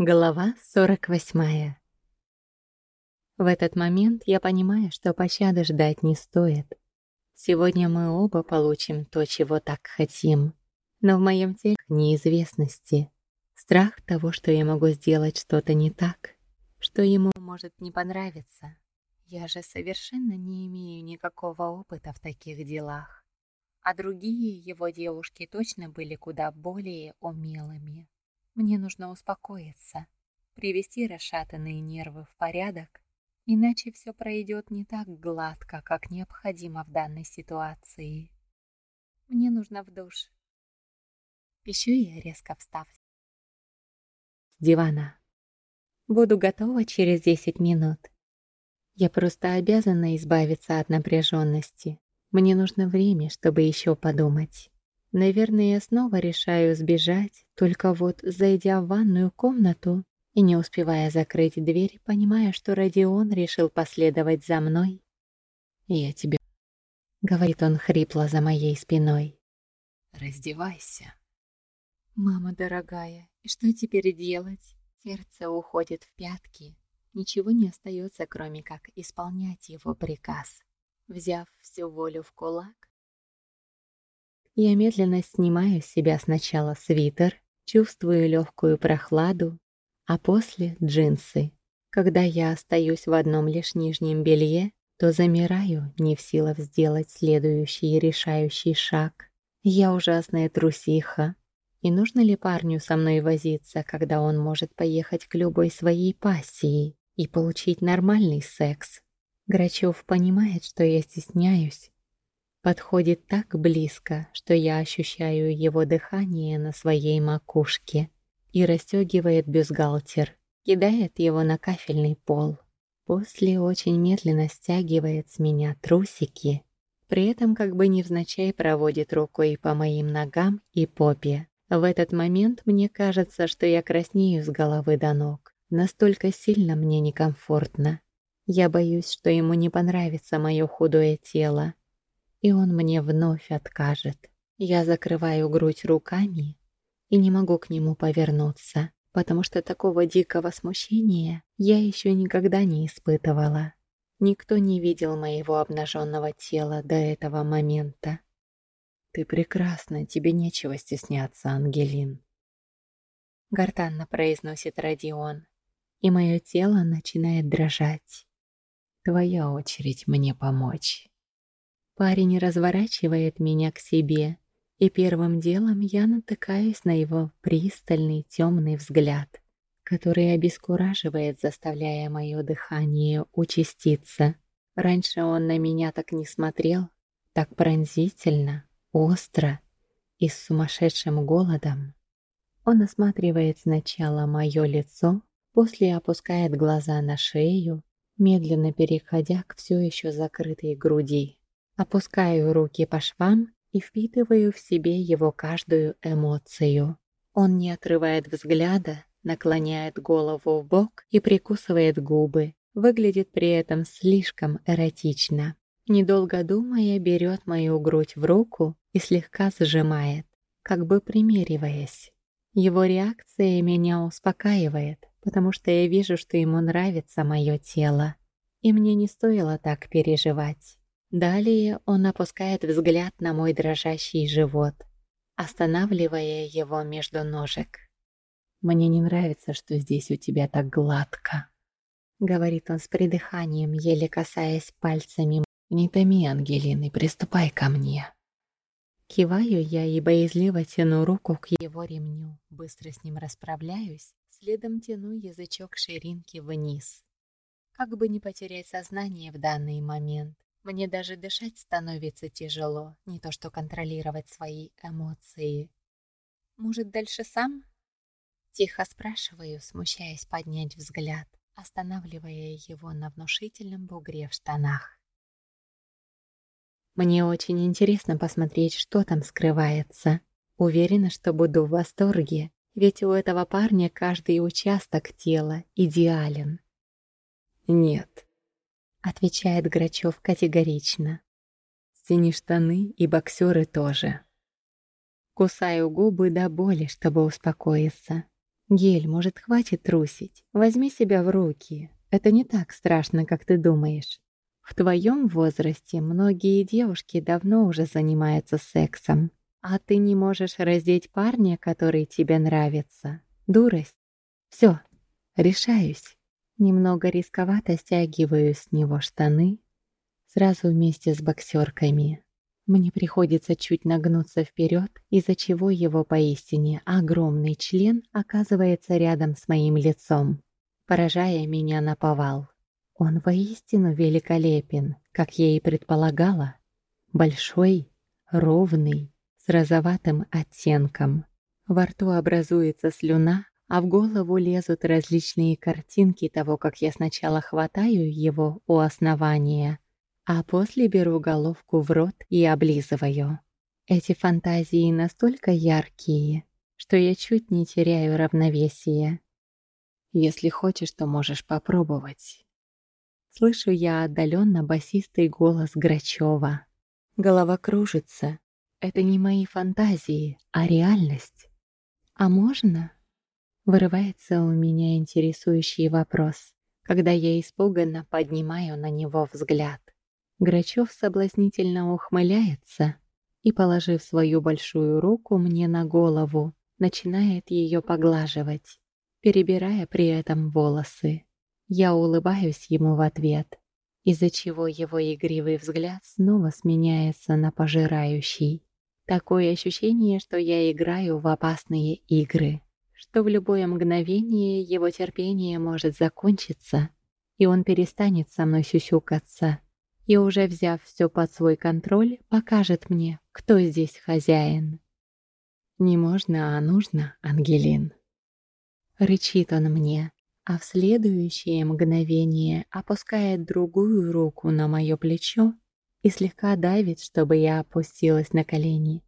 Глава 48. В этот момент я понимаю, что пощады ждать не стоит. Сегодня мы оба получим то, чего так хотим. Но в моем теле неизвестности. Страх того, что я могу сделать что-то не так, что ему может не понравиться. Я же совершенно не имею никакого опыта в таких делах. А другие его девушки точно были куда более умелыми. Мне нужно успокоиться, привести расшатанные нервы в порядок, иначе все пройдет не так гладко, как необходимо в данной ситуации. Мне нужно в душ. Пищу я, резко встав с дивана. Буду готова через 10 минут. Я просто обязана избавиться от напряженности. Мне нужно время, чтобы еще подумать. Наверное, я снова решаю сбежать, только вот, зайдя в ванную комнату и не успевая закрыть дверь, понимая, что Родион решил последовать за мной. «Я тебе...» — говорит он хрипло за моей спиной. «Раздевайся». «Мама дорогая, что теперь делать?» Сердце уходит в пятки. Ничего не остается, кроме как исполнять его приказ. Взяв всю волю в кулак, я медленно снимаю с себя сначала свитер, чувствую легкую прохладу, а после джинсы. Когда я остаюсь в одном лишь нижнем белье, то замираю, не в силах сделать следующий решающий шаг. Я ужасная трусиха. И нужно ли парню со мной возиться, когда он может поехать к любой своей пассии и получить нормальный секс? Грачев понимает, что я стесняюсь, подходит так близко, что я ощущаю его дыхание на своей макушке и расстегивает бюстгальтер, кидает его на кафельный пол. После очень медленно стягивает с меня трусики, при этом как бы невзначай проводит рукой по моим ногам и попе. В этот момент мне кажется, что я краснею с головы до ног. Настолько сильно мне некомфортно. Я боюсь, что ему не понравится мое худое тело, и он мне вновь откажет. Я закрываю грудь руками и не могу к нему повернуться, потому что такого дикого смущения я еще никогда не испытывала. Никто не видел моего обнаженного тела до этого момента. «Ты прекрасна, тебе нечего стесняться, Ангелин», — гортанно произносит Родион, и мое тело начинает дрожать. «Твоя очередь мне помочь». Парень разворачивает меня к себе, и первым делом я натыкаюсь на его пристальный темный взгляд, который обескураживает, заставляя мое дыхание участиться. Раньше он на меня так не смотрел, так пронзительно, остро и с сумасшедшим голодом. Он осматривает сначала мое лицо, после опускает глаза на шею, медленно переходя к все еще закрытой груди. Опускаю руки по швам и впитываю в себе его каждую эмоцию. Он не отрывает взгляда, наклоняет голову в бок и прикусывает губы. Выглядит при этом слишком эротично. Недолго думая, берет мою грудь в руку и слегка сжимает, как бы примериваясь. Его реакция меня успокаивает, потому что я вижу, что ему нравится мое тело. И мне не стоило так переживать. Далее он опускает взгляд на мой дрожащий живот, останавливая его между ножек. «Мне не нравится, что здесь у тебя так гладко», — говорит он с придыханием, еле касаясь пальцами. «Не томи, Ангелины, приступай ко мне». Киваю я и боязливо тяну руку к его ремню. Быстро с ним расправляюсь, следом тяну язычок ширинки вниз. Как бы не потерять сознание в данный момент. Мне даже дышать становится тяжело, не то что контролировать свои эмоции. Может, дальше сам? Тихо спрашиваю, смущаясь поднять взгляд, останавливая его на внушительном бугре в штанах. Мне очень интересно посмотреть, что там скрывается. Уверена, что буду в восторге, ведь у этого парня каждый участок тела идеален. Нет, отвечает Грачев категорично. Сини штаны и боксеры тоже. Кусаю губы до боли, чтобы успокоиться. Гель, может, хватит трусить? Возьми себя в руки. Это не так страшно, как ты думаешь. В твоем возрасте многие девушки давно уже занимаются сексом, а ты не можешь раздеть парня, который тебе нравится. Дурость. Все, решаюсь. Немного рисковато стягиваю с него штаны, сразу вместе с боксерками. Мне приходится чуть нагнуться вперед, из-за чего его поистине огромный член оказывается рядом с моим лицом, поражая меня на повал. Он воистину великолепен, как я и предполагала. Большой, ровный, с розоватым оттенком. Во рту образуется слюна, а в голову лезут различные картинки того, как я сначала хватаю его у основания, а после беру головку в рот и облизываю. Эти фантазии настолько яркие, что я чуть не теряю равновесие. Если хочешь, то можешь попробовать. Слышу я отдаленно басистый голос Грачева. Голова кружится. Это не мои фантазии, а реальность. А можно? Вырывается у меня интересующий вопрос, когда я испуганно поднимаю на него взгляд. Грачев соблазнительно ухмыляется и, положив свою большую руку мне на голову, начинает ее поглаживать, перебирая при этом волосы. Я улыбаюсь ему в ответ, из-за чего его игривый взгляд снова сменяется на пожирающий. Такое ощущение, что я играю в опасные игры, что в любое мгновение его терпение может закончиться, и он перестанет со мной сюсюкаться, и уже взяв все под свой контроль, покажет мне, кто здесь хозяин. «Не можно, а нужно, Ангелин», — рычит он мне, а в следующее мгновение опускает другую руку на мое плечо и слегка давит, чтобы я опустилась на колени.